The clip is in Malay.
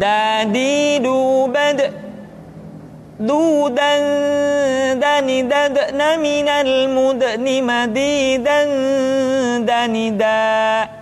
dadi du bad. Du dan dani dad. Na minal mudni madidan dani ni, da.